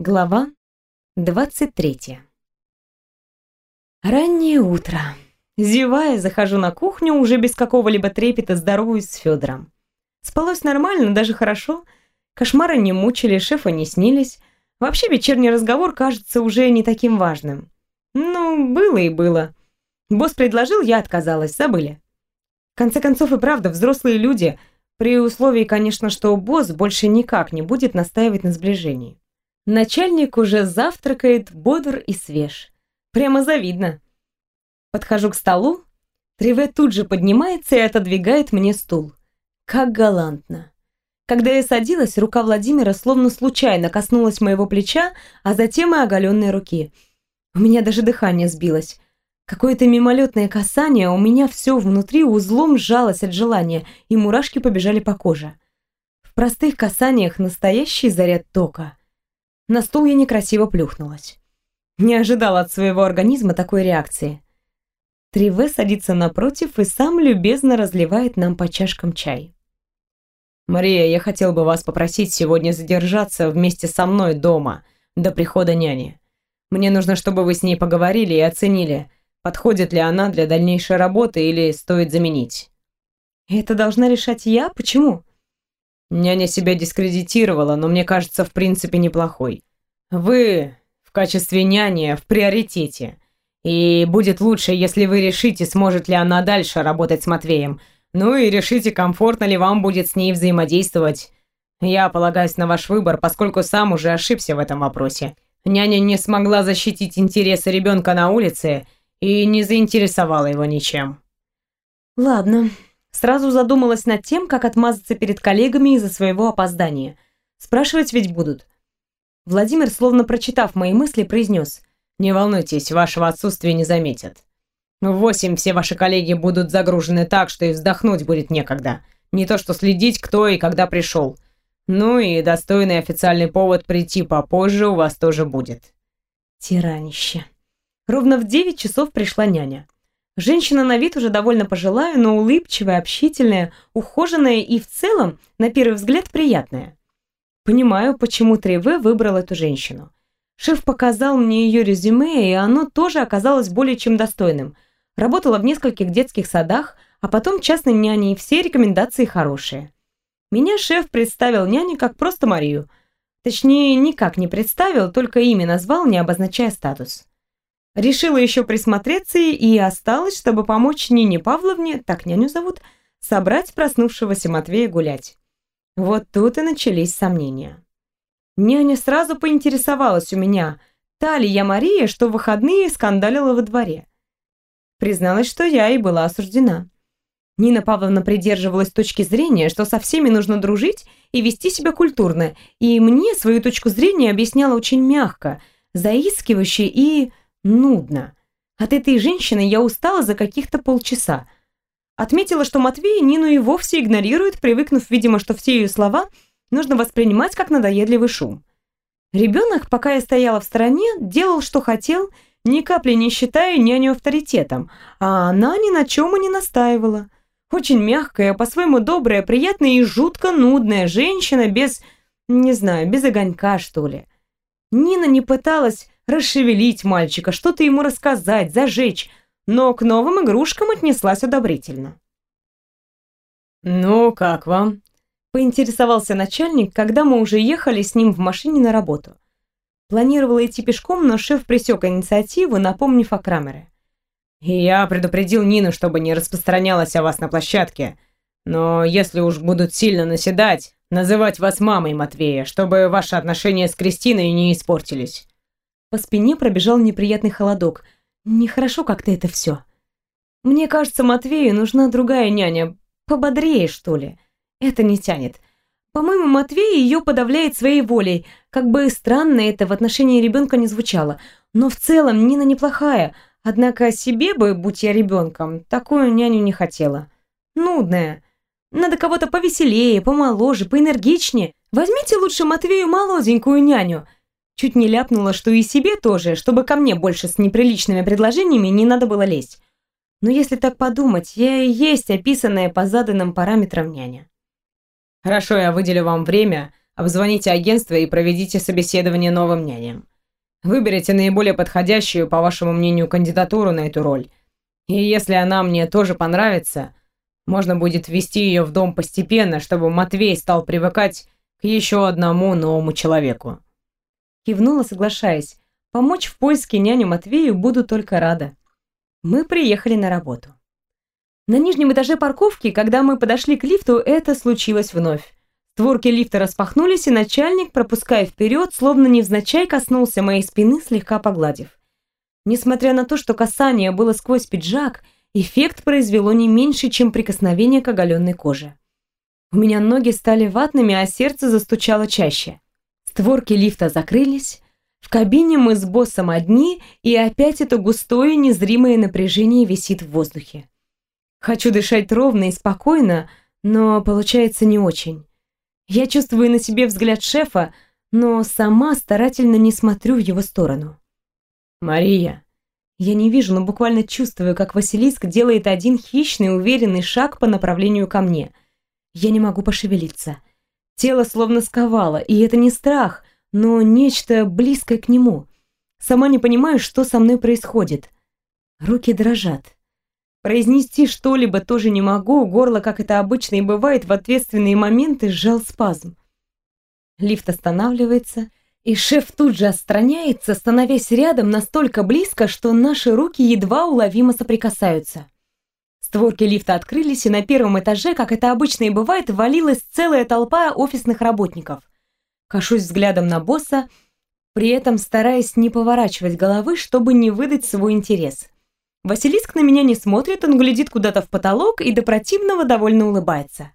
Глава 23 Раннее утро. Зевая, захожу на кухню, уже без какого-либо трепета здороваюсь с Федором. Спалось нормально, даже хорошо. Кошмары не мучили, шефа не снились. Вообще вечерний разговор кажется уже не таким важным. Ну, было и было. Босс предложил, я отказалась, забыли. В конце концов и правда, взрослые люди, при условии, конечно, что босс больше никак не будет настаивать на сближении. Начальник уже завтракает, бодр и свеж. Прямо завидно. Подхожу к столу. Триве тут же поднимается и отодвигает мне стул. Как галантно. Когда я садилась, рука Владимира словно случайно коснулась моего плеча, а затем и оголенной руки. У меня даже дыхание сбилось. Какое-то мимолетное касание, у меня все внутри узлом сжалось от желания, и мурашки побежали по коже. В простых касаниях настоящий заряд тока. На стул я некрасиво плюхнулась. Не ожидала от своего организма такой реакции. Триве садится напротив и сам любезно разливает нам по чашкам чай. «Мария, я хотел бы вас попросить сегодня задержаться вместе со мной дома до прихода няни. Мне нужно, чтобы вы с ней поговорили и оценили, подходит ли она для дальнейшей работы или стоит заменить». «Это должна решать я? Почему?» Няня себя дискредитировала, но мне кажется, в принципе, неплохой. Вы в качестве няни в приоритете. И будет лучше, если вы решите, сможет ли она дальше работать с Матвеем. Ну и решите, комфортно ли вам будет с ней взаимодействовать. Я полагаюсь на ваш выбор, поскольку сам уже ошибся в этом вопросе. Няня не смогла защитить интересы ребенка на улице и не заинтересовала его ничем. Ладно, Сразу задумалась над тем, как отмазаться перед коллегами из-за своего опоздания. Спрашивать ведь будут. Владимир, словно прочитав мои мысли, произнес. «Не волнуйтесь, вашего отсутствия не заметят. В восемь все ваши коллеги будут загружены так, что и вздохнуть будет некогда. Не то что следить, кто и когда пришел. Ну и достойный официальный повод прийти попозже у вас тоже будет». Тиранище. Ровно в девять часов пришла няня. Женщина на вид уже довольно пожилая, но улыбчивая, общительная, ухоженная и в целом, на первый взгляд, приятная. Понимаю, почему Треве выбрал эту женщину. Шеф показал мне ее резюме, и оно тоже оказалось более чем достойным. Работала в нескольких детских садах, а потом частной няней, все рекомендации хорошие. Меня шеф представил няне как просто Марию. Точнее, никак не представил, только имя назвал, не обозначая статус. Решила еще присмотреться и осталась, чтобы помочь Нине Павловне, так няню зовут, собрать проснувшегося Матвея гулять. Вот тут и начались сомнения. Няня сразу поинтересовалась у меня, та ли я Мария, что в выходные скандалила во дворе. Призналась, что я и была осуждена. Нина Павловна придерживалась точки зрения, что со всеми нужно дружить и вести себя культурно, и мне свою точку зрения объясняла очень мягко, заискивающе и Нудно. От этой женщины я устала за каких-то полчаса. Отметила, что Матвей Нину и вовсе игнорирует, привыкнув, видимо, что все ее слова нужно воспринимать как надоедливый шум. Ребенок, пока я стояла в стороне, делал, что хотел, ни капли не считая няню авторитетом, а она ни на чем и не настаивала. Очень мягкая, по-своему добрая, приятная и жутко нудная женщина без, не знаю, без огонька, что ли. Нина не пыталась расшевелить мальчика, что-то ему рассказать, зажечь, но к новым игрушкам отнеслась одобрительно. «Ну, как вам?» – поинтересовался начальник, когда мы уже ехали с ним в машине на работу. Планировала идти пешком, но шеф пресек инициативу, напомнив о Крамере. «Я предупредил Нину, чтобы не распространялась о вас на площадке, но если уж будут сильно наседать, называть вас мамой Матвея, чтобы ваши отношения с Кристиной не испортились. По спине пробежал неприятный холодок. Нехорошо как-то это все. Мне кажется, Матвею нужна другая няня. Пободрее, что ли. Это не тянет. По-моему, Матвей ее подавляет своей волей. Как бы странно это в отношении ребенка не звучало. Но в целом Нина неплохая. Однако себе бы, будь я ребенком, такую няню не хотела. Нудная. Надо кого-то повеселее, помоложе, поэнергичнее. Возьмите лучше Матвею молоденькую няню. Чуть не ляпнула, что и себе тоже, чтобы ко мне больше с неприличными предложениями не надо было лезть. Но если так подумать, я и есть описанная по заданным параметрам няня. Хорошо, я выделю вам время, обзвоните агентство и проведите собеседование новым няням. Выберите наиболее подходящую, по вашему мнению, кандидатуру на эту роль. И если она мне тоже понравится, можно будет ввести ее в дом постепенно, чтобы Матвей стал привыкать к еще одному новому человеку. Кивнула, соглашаясь. Помочь в поиске няню Матвею буду только рада. Мы приехали на работу. На нижнем этаже парковки, когда мы подошли к лифту, это случилось вновь. Створки лифта распахнулись, и начальник, пропуская вперед, словно невзначай коснулся моей спины, слегка погладив. Несмотря на то, что касание было сквозь пиджак, эффект произвело не меньше, чем прикосновение к оголенной коже. У меня ноги стали ватными, а сердце застучало чаще. Створки лифта закрылись, в кабине мы с боссом одни, и опять это густое незримое напряжение висит в воздухе. Хочу дышать ровно и спокойно, но получается не очень. Я чувствую на себе взгляд шефа, но сама старательно не смотрю в его сторону. «Мария!» Я не вижу, но буквально чувствую, как Василиск делает один хищный, уверенный шаг по направлению ко мне. Я не могу пошевелиться. Тело словно сковало, и это не страх, но нечто близкое к нему. Сама не понимаю, что со мной происходит. Руки дрожат. Произнести что-либо тоже не могу, горло, как это обычно и бывает, в ответственные моменты сжал спазм. Лифт останавливается, и шеф тут же отстраняется, становясь рядом настолько близко, что наши руки едва уловимо соприкасаются. Створки лифта открылись, и на первом этаже, как это обычно и бывает, валилась целая толпа офисных работников. Кашусь взглядом на босса, при этом стараясь не поворачивать головы, чтобы не выдать свой интерес. Василиск на меня не смотрит, он глядит куда-то в потолок и до противного довольно улыбается.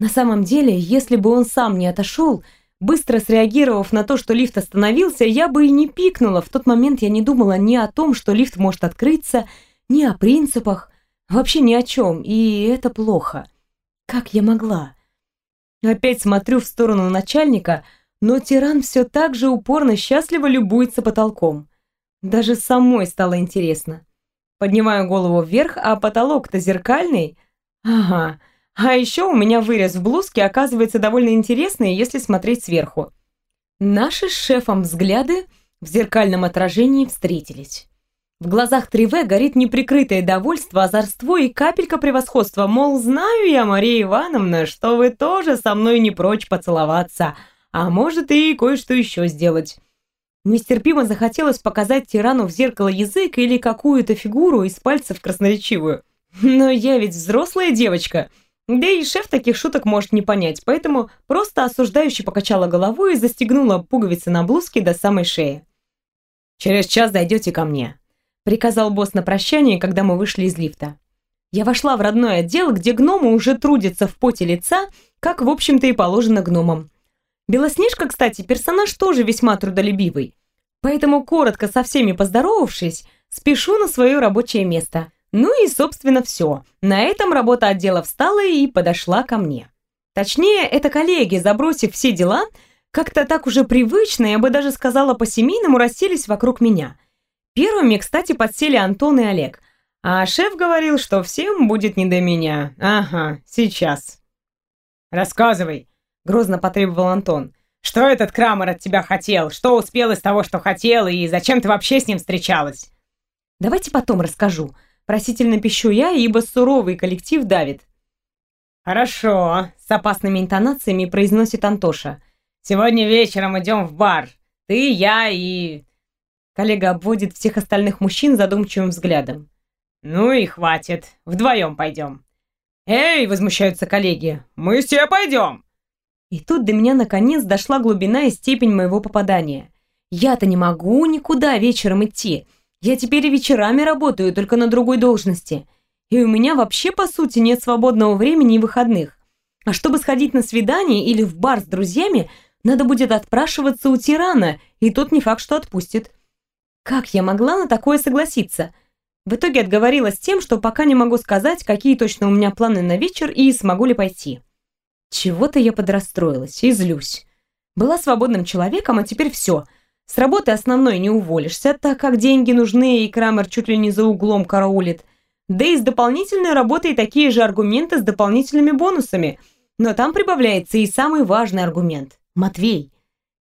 На самом деле, если бы он сам не отошел, быстро среагировав на то, что лифт остановился, я бы и не пикнула. В тот момент я не думала ни о том, что лифт может открыться, ни о принципах, вообще ни о чем, и это плохо. Как я могла? Опять смотрю в сторону начальника, но тиран все так же упорно счастливо любуется потолком. Даже самой стало интересно. Поднимаю голову вверх, а потолок-то зеркальный. Ага. А еще у меня вырез в блузке оказывается довольно интересный, если смотреть сверху. Наши с шефом взгляды в зеркальном отражении встретились. В глазах Триве горит неприкрытое довольство, озорство и капелька превосходства, мол, знаю я, Мария Ивановна, что вы тоже со мной не прочь поцеловаться, а может и кое-что еще сделать. Нестерпимо захотелось показать тирану в зеркало язык или какую-то фигуру из пальцев красноречивую. Но я ведь взрослая девочка. Да и шеф таких шуток может не понять, поэтому просто осуждающе покачала головой и застегнула пуговицы на блузке до самой шеи. «Через час дойдете ко мне», — приказал босс на прощание, когда мы вышли из лифта. Я вошла в родной отдел, где гномы уже трудятся в поте лица, как, в общем-то, и положено гномам. Белоснежка, кстати, персонаж тоже весьма трудолюбивый. Поэтому, коротко со всеми поздоровавшись, спешу на свое рабочее место. Ну и, собственно, все. На этом работа отдела встала и подошла ко мне. Точнее, это коллеги, забросив все дела, как-то так уже привычно, я бы даже сказала по-семейному, расселись вокруг меня. Первыми, кстати, подсели Антон и Олег. А шеф говорил, что всем будет не до меня. Ага, сейчас. «Рассказывай», Грозно потребовал Антон. «Что этот Крамер от тебя хотел? Что успел из того, что хотел? И зачем ты вообще с ним встречалась?» «Давайте потом расскажу». Просительно пищу я, ибо суровый коллектив давит. «Хорошо», — с опасными интонациями произносит Антоша. «Сегодня вечером идем в бар. Ты, я и...» Коллега обводит всех остальных мужчин задумчивым взглядом. «Ну и хватит. Вдвоем пойдем». «Эй!» — возмущаются коллеги. «Мы все пойдем!» И тут до меня наконец дошла глубина и степень моего попадания. Я-то не могу никуда вечером идти. Я теперь и вечерами работаю, только на другой должности. И у меня вообще, по сути, нет свободного времени и выходных. А чтобы сходить на свидание или в бар с друзьями, надо будет отпрашиваться у тирана, и тот не факт, что отпустит. Как я могла на такое согласиться? В итоге отговорилась тем, что пока не могу сказать, какие точно у меня планы на вечер и смогу ли пойти. Чего-то я подрастроилась и злюсь. Была свободным человеком, а теперь все. С работы основной не уволишься, так как деньги нужны, и Крамер чуть ли не за углом караулит. Да и с дополнительной работой такие же аргументы с дополнительными бонусами. Но там прибавляется и самый важный аргумент – Матвей.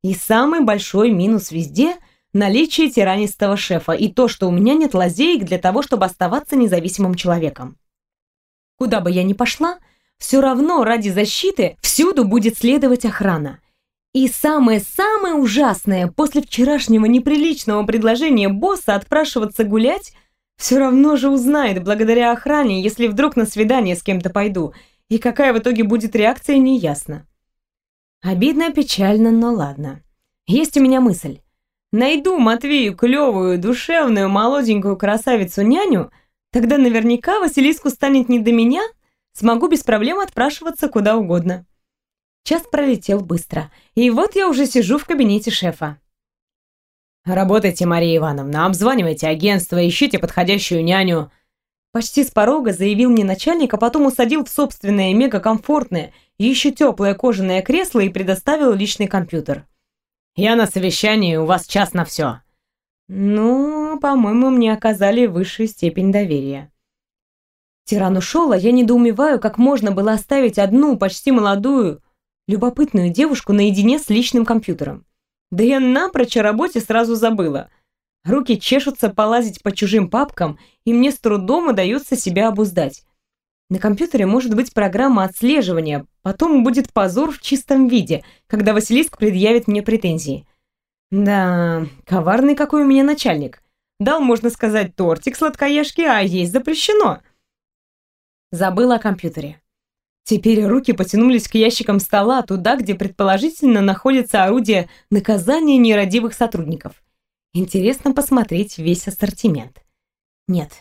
И самый большой минус везде – наличие тиранистого шефа и то, что у меня нет лазеек для того, чтобы оставаться независимым человеком. Куда бы я ни пошла, все равно ради защиты всюду будет следовать охрана. И самое-самое ужасное, после вчерашнего неприличного предложения босса отпрашиваться гулять, все равно же узнает благодаря охране, если вдруг на свидание с кем-то пойду, и какая в итоге будет реакция, неясно. Обидно, печально, но ладно. Есть у меня мысль. Найду Матвею клевую, душевную, молоденькую красавицу-няню, тогда наверняка Василиску станет не до меня, смогу без проблем отпрашиваться куда угодно. Час пролетел быстро, и вот я уже сижу в кабинете шефа. «Работайте, Мария Ивановна, обзванивайте агентство, ищите подходящую няню». Почти с порога заявил мне начальник, а потом усадил в собственное мегакомфортное, еще теплое кожаное кресло и предоставил личный компьютер. «Я на совещании, у вас час на все». Ну, по-моему, мне оказали высшую степень доверия. Тиран ушел, а я недоумеваю, как можно было оставить одну, почти молодую, любопытную девушку наедине с личным компьютером. Да я напрочь о работе сразу забыла. Руки чешутся полазить по чужим папкам, и мне с трудом удается себя обуздать. На компьютере может быть программа отслеживания, потом будет позор в чистом виде, когда Василиск предъявит мне претензии. Да, коварный какой у меня начальник. Дал, можно сказать, тортик сладкоежки, а есть запрещено. Забыла о компьютере. Теперь руки потянулись к ящикам стола, туда, где предположительно находится орудие наказания нерадивых сотрудников. Интересно посмотреть весь ассортимент. Нет,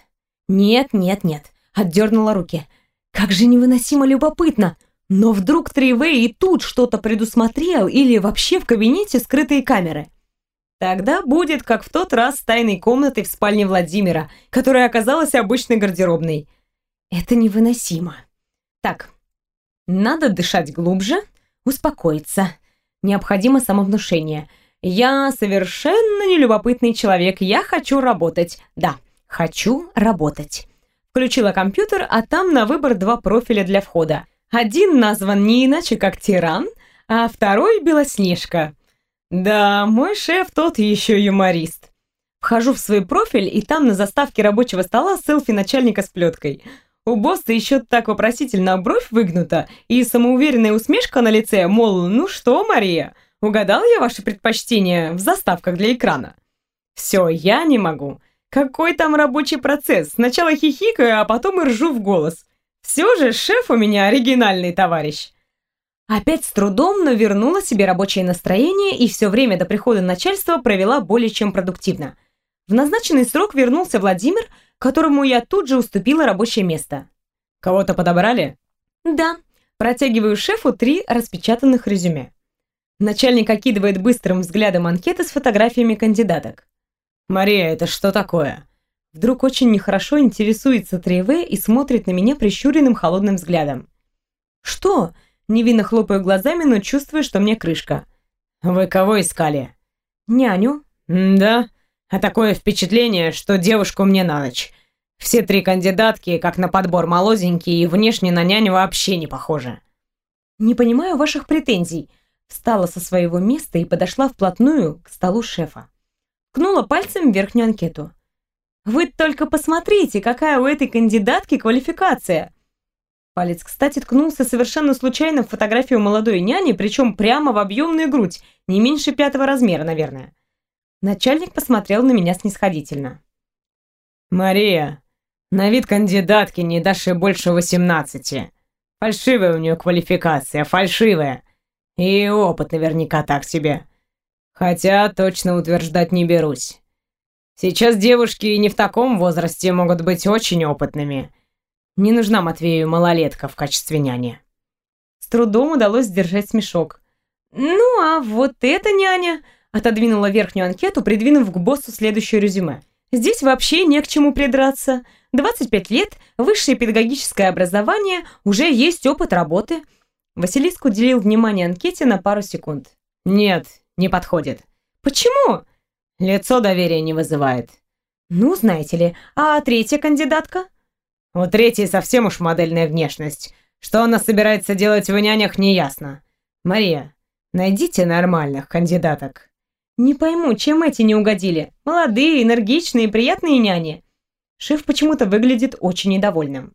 нет, нет, нет. Отдернула руки. Как же невыносимо любопытно. Но вдруг Тривей и тут что-то предусмотрел или вообще в кабинете скрытые камеры. Тогда будет, как в тот раз с тайной комнатой в спальне Владимира, которая оказалась обычной гардеробной. Это невыносимо. Так, надо дышать глубже, успокоиться. Необходимо самовнушение. Я совершенно нелюбопытный человек. Я хочу работать. Да, хочу работать. Включила компьютер, а там на выбор два профиля для входа. Один назван не иначе, как Тиран, а второй Белоснежка. Да, мой шеф тот еще юморист. Вхожу в свой профиль, и там на заставке рабочего стола селфи начальника с плеткой – у босса еще так вопросительно бровь выгнута и самоуверенная усмешка на лице, мол, ну что, Мария, угадал я ваши предпочтения в заставках для экрана? Все, я не могу. Какой там рабочий процесс? Сначала хихикаю, а потом и ржу в голос. Все же шеф у меня оригинальный товарищ. Опять с трудом, но вернула себе рабочее настроение и все время до прихода начальства провела более чем продуктивно. В назначенный срок вернулся Владимир, которому я тут же уступила рабочее место. «Кого-то подобрали?» «Да». Протягиваю шефу три распечатанных резюме. Начальник окидывает быстрым взглядом анкеты с фотографиями кандидаток. «Мария, это что такое?» Вдруг очень нехорошо интересуется Треве и смотрит на меня прищуренным холодным взглядом. «Что?» Невинно хлопаю глазами, но чувствую, что мне крышка. «Вы кого искали?» «Няню». «Да? А такое впечатление, что девушку мне на ночь. Все три кандидатки, как на подбор, молоденькие и внешне на няню вообще не похожи. Не понимаю ваших претензий. Встала со своего места и подошла вплотную к столу шефа. Ткнула пальцем в верхнюю анкету. Вы только посмотрите, какая у этой кандидатки квалификация. Палец, кстати, ткнулся совершенно случайно в фотографию молодой няни, причем прямо в объемную грудь, не меньше пятого размера, наверное. Начальник посмотрел на меня снисходительно. «Мария, на вид кандидатки не дашь больше восемнадцати. Фальшивая у нее квалификация, фальшивая. И опыт наверняка так себе. Хотя точно утверждать не берусь. Сейчас девушки не в таком возрасте могут быть очень опытными. Не нужна Матвею малолетка в качестве няни». С трудом удалось сдержать смешок. «Ну, а вот эта няня...» Отодвинула верхнюю анкету, придвинув к боссу следующее резюме. Здесь вообще не к чему придраться. 25 лет, высшее педагогическое образование, уже есть опыт работы. Василиск уделил внимание анкете на пару секунд. Нет, не подходит. Почему? Лицо доверия не вызывает. Ну, знаете ли, а третья кандидатка? У третьей совсем уж модельная внешность. Что она собирается делать в нянях, неясно. Мария, Найдите нормальных кандидаток. Не пойму, чем эти не угодили. Молодые, энергичные, приятные няни. Шеф почему-то выглядит очень недовольным.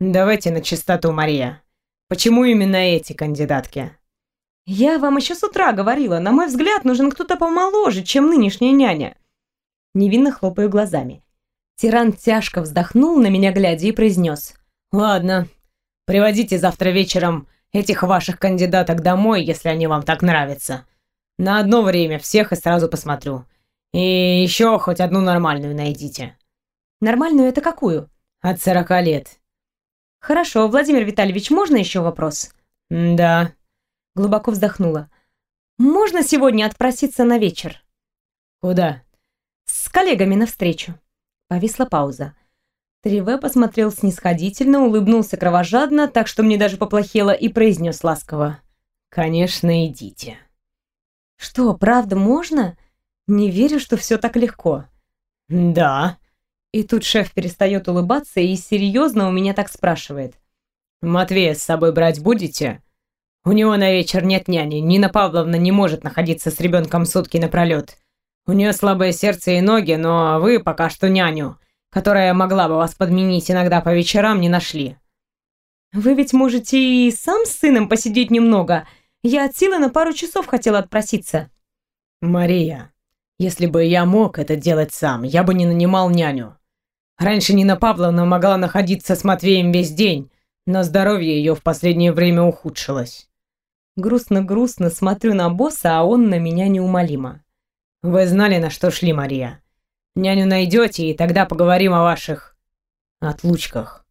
Давайте на чистоту, Мария. Почему именно эти кандидатки? Я вам еще с утра говорила, на мой взгляд, нужен кто-то помоложе, чем нынешняя няня. Невинно хлопаю глазами. Тиран тяжко вздохнул на меня глядя и произнес. Ладно, приводите завтра вечером этих ваших кандидаток домой, если они вам так нравятся. На одно время всех и сразу посмотрю. И еще хоть одну нормальную найдите. Нормальную это какую? От сорока лет. Хорошо, Владимир Витальевич, можно еще вопрос? Да. Глубоко вздохнула. Можно сегодня отпроситься на вечер? Куда? С коллегами навстречу. Повисла пауза. Триве посмотрел снисходительно, улыбнулся кровожадно, так что мне даже поплохело, и произнес ласково. «Конечно, идите». «Что, правда можно? Не верю, что все так легко». «Да». И тут шеф перестает улыбаться и серьезно у меня так спрашивает. «Матвея с собой брать будете? У него на вечер нет няни. Нина Павловна не может находиться с ребенком сутки напролет. У нее слабое сердце и ноги, но вы пока что няню, которая могла бы вас подменить иногда по вечерам, не нашли». «Вы ведь можете и сам с сыном посидеть немного», я от силы на пару часов хотела отпроситься. Мария, если бы я мог это делать сам, я бы не нанимал няню. Раньше Нина Павловна могла находиться с Матвеем весь день, но здоровье ее в последнее время ухудшилось. Грустно-грустно смотрю на босса, а он на меня неумолимо. Вы знали, на что шли, Мария. Няню найдете, и тогда поговорим о ваших отлучках.